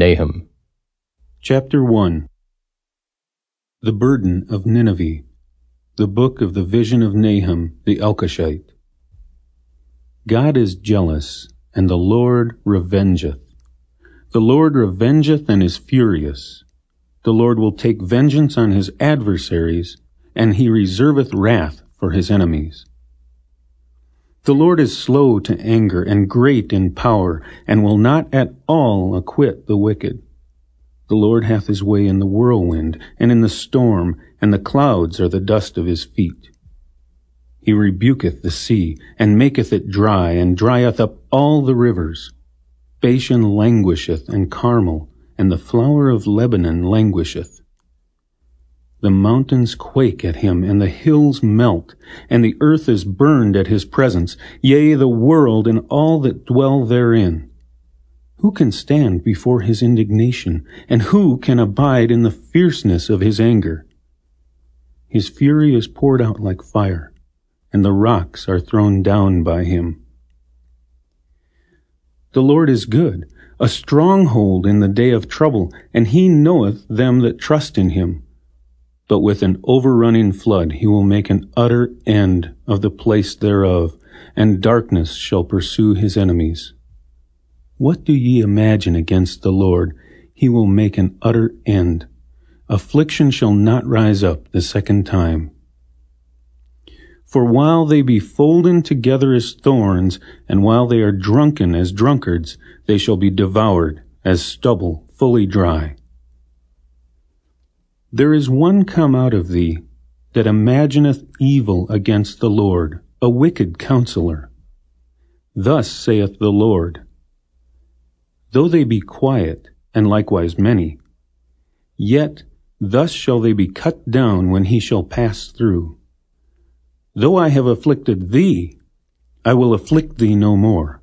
Nahum. Chapter 1 The Burden of Nineveh The Book of the Vision of Nahum the Elkoshite God is jealous, and the Lord revengeth. The Lord revengeth and is furious. The Lord will take vengeance on his adversaries, and he reserveth wrath for his enemies. The Lord is slow to anger and great in power, and will not at all acquit the wicked. The Lord hath his way in the whirlwind, and in the storm, and the clouds are the dust of his feet. He rebuketh the sea, and maketh it dry, and drieth up all the rivers. Bashan languisheth, and Carmel, and the flower of Lebanon languisheth. The mountains quake at him, and the hills melt, and the earth is burned at his presence, yea, the world and all that dwell therein. Who can stand before his indignation, and who can abide in the fierceness of his anger? His fury is poured out like fire, and the rocks are thrown down by him. The Lord is good, a stronghold in the day of trouble, and he knoweth them that trust in him but with an overrunning flood he will make an utter end of the place thereof, and darkness shall pursue his enemies. What do ye imagine against the Lord? He will make an utter end. Affliction shall not rise up the second time. For while they be folden together as thorns, and while they are drunken as drunkards, they shall be devoured as stubble fully dry. There is one come out of thee that imagineth evil against the Lord, a wicked counselor. Thus saith the Lord, Though they be quiet, and likewise many, yet thus shall they be cut down when he shall pass through. Though I have afflicted thee, I will afflict thee no more.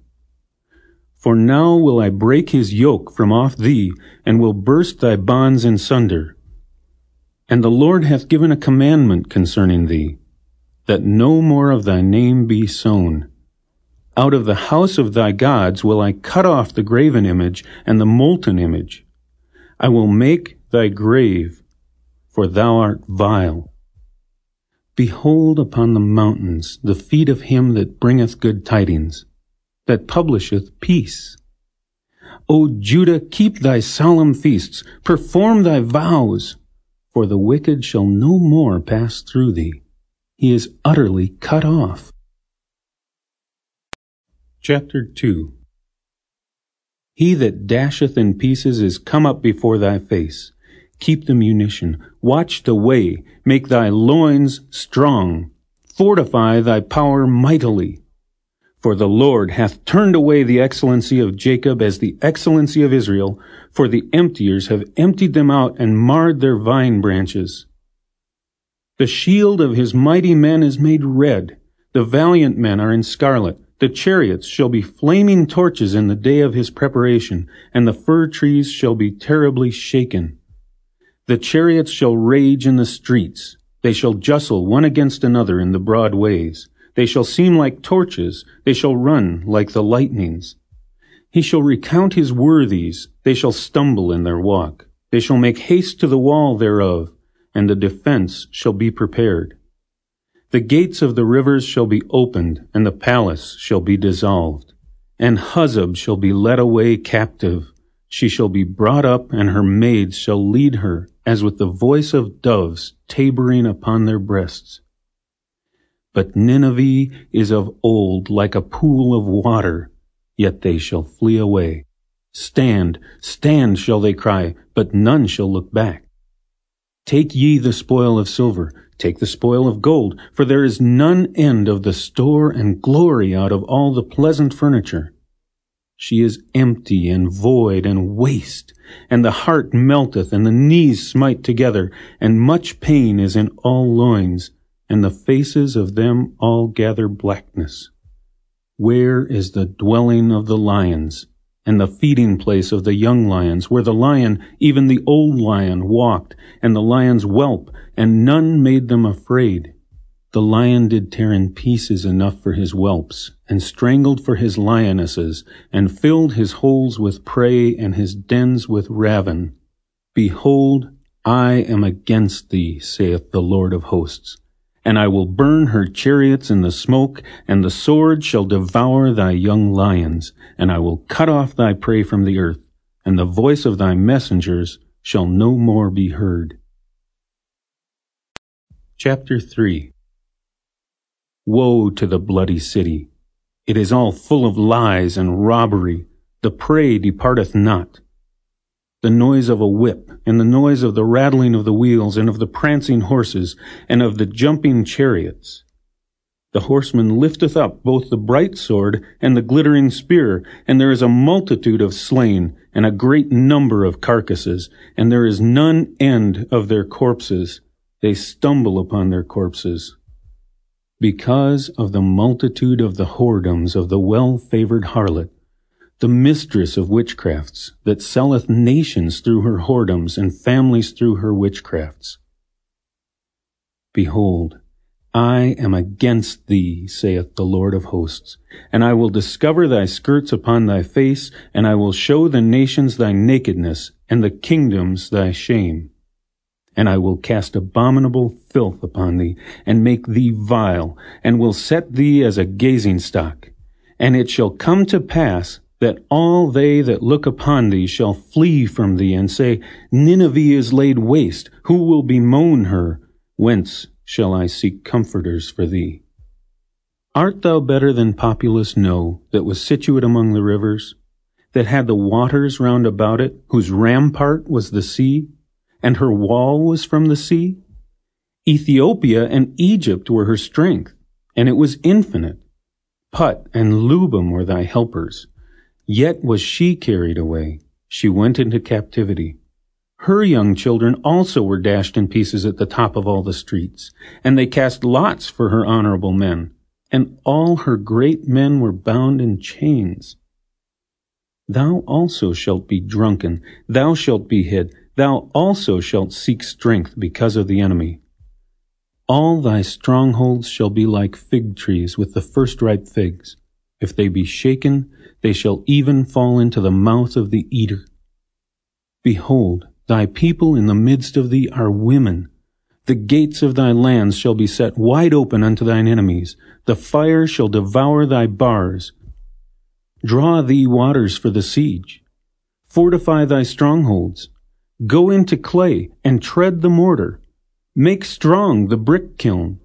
For now will I break his yoke from off thee, and will burst thy bonds in sunder and the Lord hath given a commandment concerning thee, that no more of thy name be sown. Out of the house of thy gods will I cut off the graven image and the molten image. I will make thy grave, for thou art vile. Behold upon the mountains the feet of him that bringeth good tidings, that publisheth peace. O Judah, keep thy solemn feasts, perform thy vows, for the wicked shall no more pass through thee. He is utterly cut off. Chapter 2 He that dasheth in pieces is come up before thy face. Keep the munition, watch the way, make thy loins strong, fortify thy power mightily. For the Lord hath turned away the excellency of Jacob as the excellency of Israel, for the emptiers have emptied them out and marred their vine branches. The shield of his mighty men is made red, the valiant men are in scarlet, the chariots shall be flaming torches in the day of his preparation, and the fir trees shall be terribly shaken. The chariots shall rage in the streets, they shall jostle one against another in the broad ways. They shall seem like torches, they shall run like the lightnings. He shall recount his worthies, they shall stumble in their walk. They shall make haste to the wall thereof, and the defense shall be prepared. The gates of the rivers shall be opened, and the palace shall be dissolved. And Huzzab shall be led away captive. She shall be brought up, and her maids shall lead her, as with the voice of doves tabering upon their breasts. But Nineveh is of old like a pool of water, yet they shall flee away. Stand, stand, shall they cry, but none shall look back. Take ye the spoil of silver, take the spoil of gold, for there is none end of the store and glory out of all the pleasant furniture. She is empty and void and waste, and the heart melteth, and the knees smite together, and much pain is in all loins, and the faces of them all gather blackness. Where is the dwelling of the lions, and the feeding place of the young lions, where the lion, even the old lion, walked, and the lions whelp, and none made them afraid? The lion did tear in pieces enough for his whelps, and strangled for his lionesses, and filled his holes with prey, and his dens with ravin. Behold, I am against thee, saith the Lord of hosts, and I will burn her chariots in the smoke, and the sword shall devour thy young lions, and I will cut off thy prey from the earth, and the voice of thy messengers shall no more be heard. Chapter 3 Woe to the bloody city! It is all full of lies and robbery. The prey departeth not the noise of a whip, and the noise of the rattling of the wheels, and of the prancing horses, and of the jumping chariots. The horseman lifteth up both the bright sword and the glittering spear, and there is a multitude of slain, and a great number of carcasses, and there is none end of their corpses. They stumble upon their corpses. Because of the multitude of the whoredoms of the well-favored harlot, the mistress of witchcrafts, that selleth nations through her whoredoms, and families through her witchcrafts. Behold, I am against thee, saith the Lord of hosts, and I will discover thy skirts upon thy face, and I will show the nations thy nakedness, and the kingdoms thy shame. And I will cast abominable filth upon thee, and make thee vile, and will set thee as a gazing stock. And it shall come to pass that all they that look upon thee shall flee from thee and say, Nineveh is laid waste. Who will bemoan her? Whence shall I seek comforters for thee? Art thou better than populous No, that was situate among the rivers, that had the waters round about it, whose rampart was the sea, and her wall was from the sea? Ethiopia and Egypt were her strength, and it was infinite. Put and Lubim were thy helpers. Yet was she carried away. She went into captivity. Her young children also were dashed in pieces at the top of all the streets, and they cast lots for her honorable men, and all her great men were bound in chains. Thou also shalt be drunken, thou shalt be hid, thou also shalt seek strength because of the enemy. All thy strongholds shall be like fig trees with the first ripe figs. If they be shaken, they shall even fall into the mouth of the eater. Behold, thy people in the midst of thee are women. The gates of thy lands shall be set wide open unto thine enemies. The fire shall devour thy bars. Draw thee waters for the siege. Fortify thy strongholds. Go into clay and tread the mortar. Make strong the brick kiln.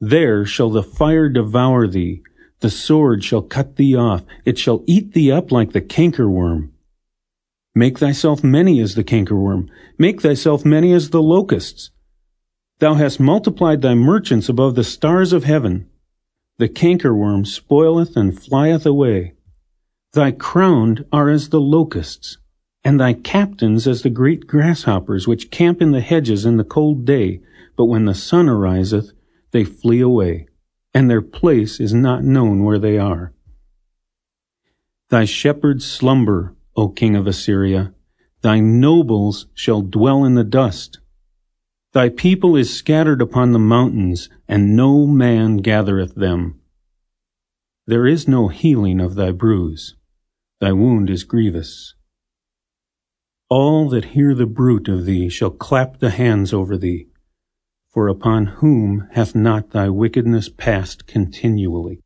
There shall the fire devour thee, the sword shall cut thee off, it shall eat thee up like the cankerworm. Make thyself many as the cankerworm, make thyself many as the locusts. Thou hast multiplied thy merchants above the stars of heaven. The cankerworm spoileth and flieth away. Thy crowned are as the locusts, and thy captains as the great grasshoppers which camp in the hedges in the cold day, but when the sun ariseth, they flee away and their place is not known where they are. Thy shepherds slumber, O king of Assyria. Thy nobles shall dwell in the dust. Thy people is scattered upon the mountains, and no man gathereth them. There is no healing of thy bruise. Thy wound is grievous. All that hear the bruit of thee shall clap the hands over thee for upon whom hath not thy wickedness passed continually?